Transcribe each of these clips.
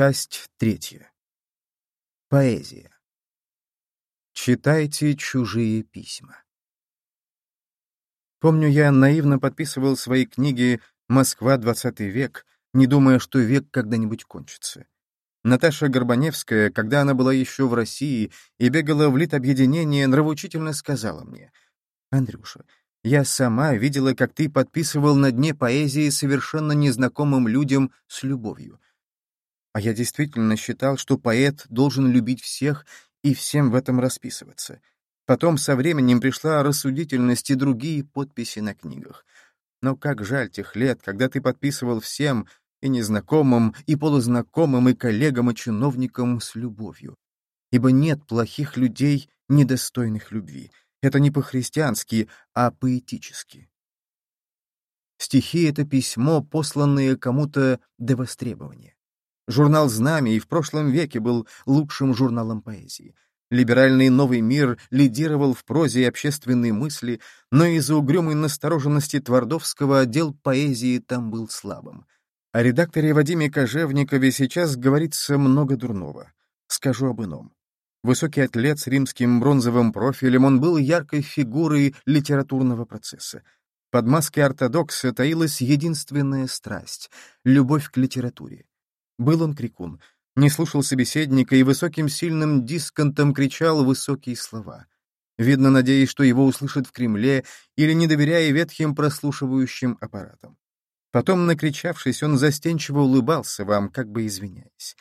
Часть третья. Поэзия. Читайте чужие письма. Помню, я наивно подписывал свои книги «Москва, 20 век», не думая, что век когда-нибудь кончится. Наташа Горбаневская, когда она была еще в России и бегала в литобъединение, нравоучительно сказала мне, «Андрюша, я сама видела, как ты подписывал на дне поэзии совершенно незнакомым людям с любовью. А я действительно считал, что поэт должен любить всех и всем в этом расписываться. Потом со временем пришла рассудительность и другие подписи на книгах. Но как жаль тех лет, когда ты подписывал всем, и незнакомым, и полузнакомым, и коллегам, и чиновникам с любовью. Ибо нет плохих людей, недостойных любви. Это не по-христиански, а поэтически. Стихи — это письмо, посланное кому-то до востребования. Журнал «Знамя» и в прошлом веке был лучшим журналом поэзии. Либеральный «Новый мир» лидировал в прозе и общественной мысли, но из-за угрюмой настороженности Твардовского отдел поэзии там был слабым. О редакторе Вадиме Кожевникове сейчас говорится много дурного. Скажу об ином. Высокий атлет с римским бронзовым профилем, он был яркой фигурой литературного процесса. Под маской ортодокса таилась единственная страсть — любовь к литературе. Был он крикун, не слушал собеседника и высоким сильным дисконтом кричал высокие слова. Видно, надеясь, что его услышат в Кремле или не доверяя ветхим прослушивающим аппаратам. Потом, накричавшись, он застенчиво улыбался вам, как бы извиняясь.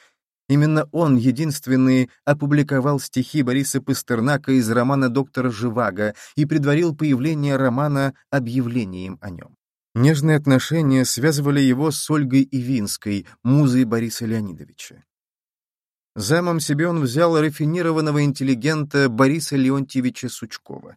Именно он, единственный, опубликовал стихи Бориса Пастернака из романа «Доктора Живаго» и предварил появление романа объявлением о нем. Нежные отношения связывали его с Ольгой Ивинской, музой Бориса Леонидовича. Замом себе он взял рафинированного интеллигента Бориса Леонтьевича Сучкова.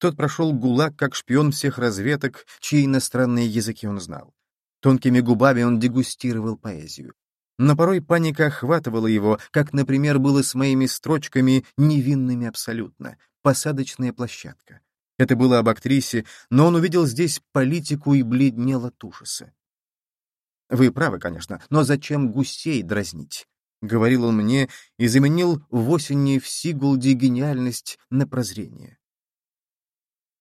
Тот прошел ГУЛАГ как шпион всех разведок, чьи иностранные языки он знал. Тонкими губами он дегустировал поэзию. Но порой паника охватывала его, как, например, было с моими строчками невинными абсолютно «Посадочная площадка». Это было об актрисе, но он увидел здесь политику и бледнел от ужаса. «Вы правы, конечно, но зачем гусей дразнить?» — говорил он мне и заменил в осени в Сигулде гениальность на прозрение.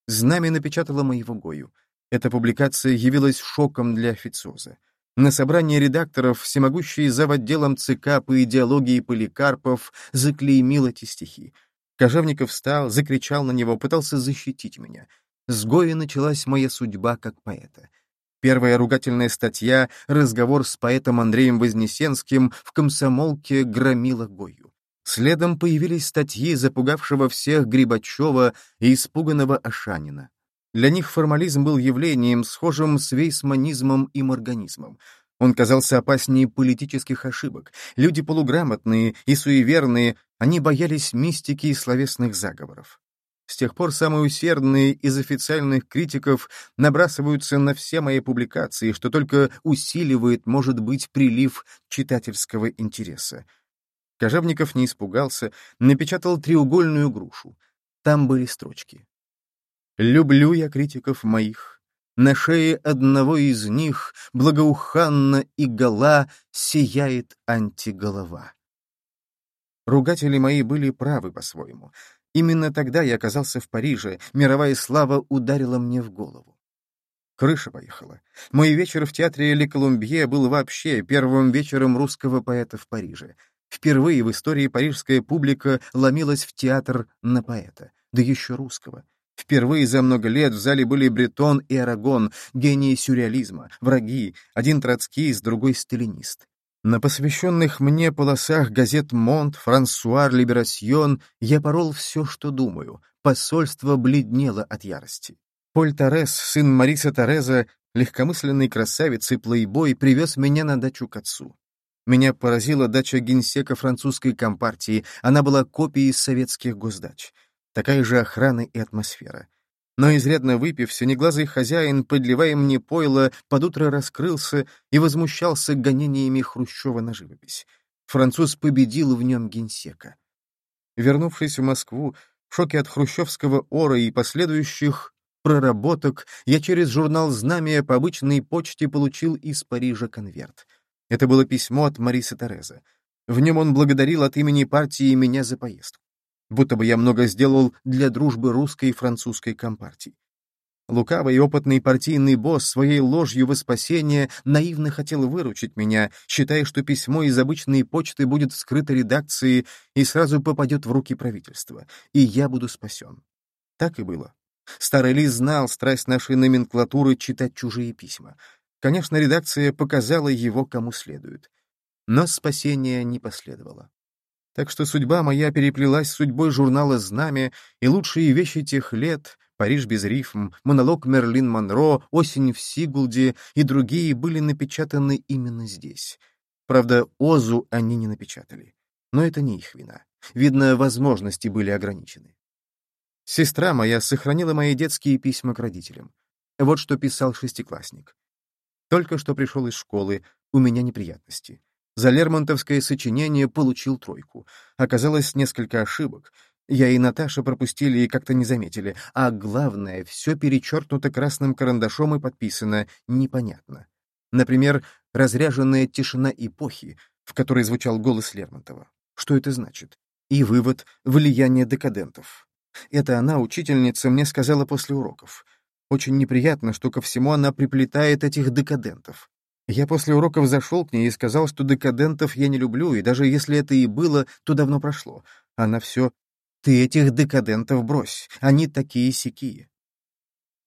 Знамя напечатало моего Гою. Эта публикация явилась шоком для официоза. На собрании редакторов всемогущий зав. отделом ЦК по идеологии Поликарпов заклеймил эти стихи. Кожевников встал, закричал на него, пытался защитить меня. С Гои началась моя судьба как поэта. Первая ругательная статья «Разговор с поэтом Андреем Вознесенским» в комсомолке громила Гою. Следом появились статьи запугавшего всех Грибачева и испуганного Ашанина. Для них формализм был явлением, схожим с вейсманизмом и морганизмом. Он казался опаснее политических ошибок. Люди полуграмотные и суеверные, они боялись мистики и словесных заговоров. С тех пор самые усердные из официальных критиков набрасываются на все мои публикации, что только усиливает, может быть, прилив читательского интереса. Кожевников не испугался, напечатал треугольную грушу. Там были строчки. «Люблю я критиков моих, на шее одного из них благоуханно и гола сияет антиголова. Ругатели мои были правы по-своему. Именно тогда я оказался в Париже, мировая слава ударила мне в голову. Крыша поехала. Мой вечер в театре Ле Колумбье был вообще первым вечером русского поэта в Париже. Впервые в истории парижская публика ломилась в театр на поэта, да еще русского. Впервые за много лет в зале были Бретон и Арагон, гении сюрреализма, враги, один троцкист, другой сталинист. На посвященных мне полосах газет «Монт», «Франсуар», «Либерасьон» я порол все, что думаю. Посольство бледнело от ярости. Поль Торрес, сын Мариса Тореза, легкомысленный красавец и плейбой, привез меня на дачу к отцу. Меня поразила дача генсека французской компартии, она была копией советских госдач такая же охрана и атмосфера. Но изрядно выпив, синеглазый хозяин, подливая мне пойло, под утро раскрылся и возмущался гонениями Хрущева на живопись. Француз победил в нем генсека. Вернувшись в Москву, в шоке от хрущевского ора и последующих проработок, я через журнал «Знамя» по обычной почте получил из Парижа конверт. Это было письмо от Марисы Терезы. В нем он благодарил от имени партии меня за поездку. Будто бы я много сделал для дружбы русской и французской компартий. Лукавый и опытный партийный босс своей ложью во спасение наивно хотел выручить меня, считая, что письмо из обычной почты будет скрыто редакцией и сразу попадет в руки правительства, и я буду спасен. Так и было. Старый Ли знал страсть нашей номенклатуры читать чужие письма. Конечно, редакция показала его кому следует. Но спасения не последовало. Так что судьба моя переплелась с судьбой журнала «Знамя», и лучшие вещи тех лет «Париж без рифм», монолог Мерлин Монро, «Осень в Сигулде» и другие были напечатаны именно здесь. Правда, Озу они не напечатали. Но это не их вина. Видно, возможности были ограничены. Сестра моя сохранила мои детские письма к родителям. Вот что писал шестиклассник. Только что пришел из школы, у меня неприятности. За Лермонтовское сочинение получил тройку. Оказалось несколько ошибок. Я и Наташа пропустили и как-то не заметили. А главное, все перечеркнуто красным карандашом и подписано непонятно. Например, «Разряженная тишина эпохи», в которой звучал голос Лермонтова. Что это значит? И вывод — влияние декадентов. Это она, учительница, мне сказала после уроков. Очень неприятно, что ко всему она приплетает этих декадентов. Я после уроков зашел к ней и сказал, что декадентов я не люблю, и даже если это и было, то давно прошло. Она все «Ты этих декадентов брось, они такие-сякие».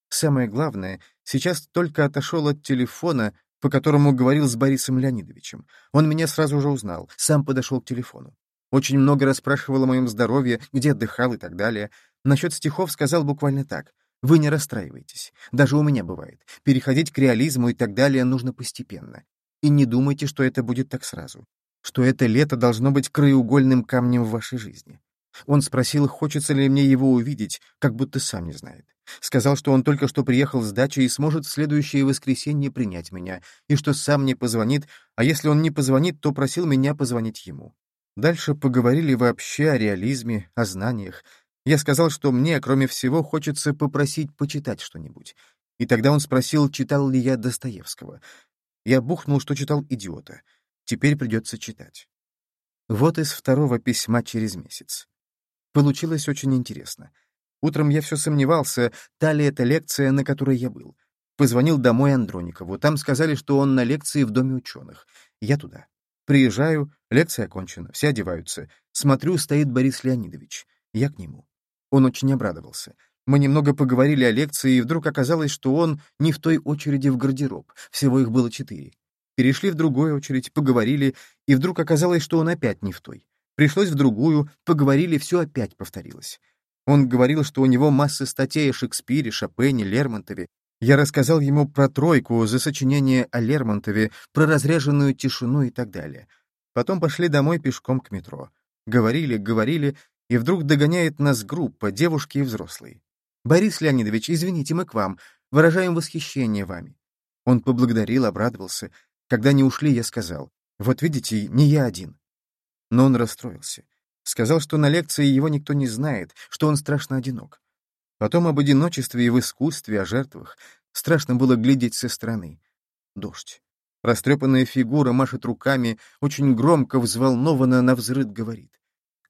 Самое главное, сейчас только отошел от телефона, по которому говорил с Борисом Леонидовичем. Он меня сразу же узнал, сам подошел к телефону. Очень много расспрашивал о моем здоровье, где отдыхал и так далее. Насчет стихов сказал буквально так. Вы не расстраивайтесь. Даже у меня бывает. Переходить к реализму и так далее нужно постепенно. И не думайте, что это будет так сразу. Что это лето должно быть краеугольным камнем в вашей жизни. Он спросил, хочется ли мне его увидеть, как будто сам не знает. Сказал, что он только что приехал с дачи и сможет в следующее воскресенье принять меня, и что сам мне позвонит, а если он не позвонит, то просил меня позвонить ему. Дальше поговорили вообще о реализме, о знаниях. Я сказал, что мне, кроме всего, хочется попросить почитать что-нибудь. И тогда он спросил, читал ли я Достоевского. Я бухнул, что читал «Идиота». Теперь придется читать. Вот из второго письма через месяц. Получилось очень интересно. Утром я все сомневался, та ли это лекция, на которой я был. Позвонил домой Андроникову. Там сказали, что он на лекции в Доме ученых. Я туда. Приезжаю, лекция окончена, все одеваются. Смотрю, стоит Борис Леонидович. Я к нему. Он очень обрадовался. Мы немного поговорили о лекции, и вдруг оказалось, что он не в той очереди в гардероб. Всего их было четыре. Перешли в другую очередь, поговорили, и вдруг оказалось, что он опять не в той. Пришлось в другую, поговорили, все опять повторилось. Он говорил, что у него масса статей о Шекспире, Шопене, Лермонтове, я рассказал ему про тройку за сочинение о Лермонтове, про разряженную тишину и так далее. Потом пошли домой пешком к метро. Говорили, говорили, и вдруг догоняет нас группа, девушки и взрослые. «Борис Леонидович, извините, мы к вам. Выражаем восхищение вами». Он поблагодарил, обрадовался. Когда не ушли, я сказал, «Вот видите, не я один». Но он расстроился. Сказал, что на лекции его никто не знает, что он страшно одинок. Потом об одиночестве и в искусстве, о жертвах. Страшно было глядеть со стороны. Дождь. Растрепанная фигура машет руками, очень громко, взволнованно на взрыд говорит.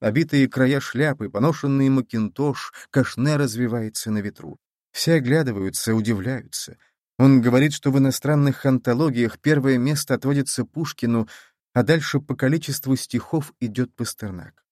Обитые края шляпы, поношенный макинтош, кашне развивается на ветру. Все оглядываются, удивляются. Он говорит, что в иностранных антологиях первое место отводится Пушкину, а дальше по количеству стихов идет Пастернак.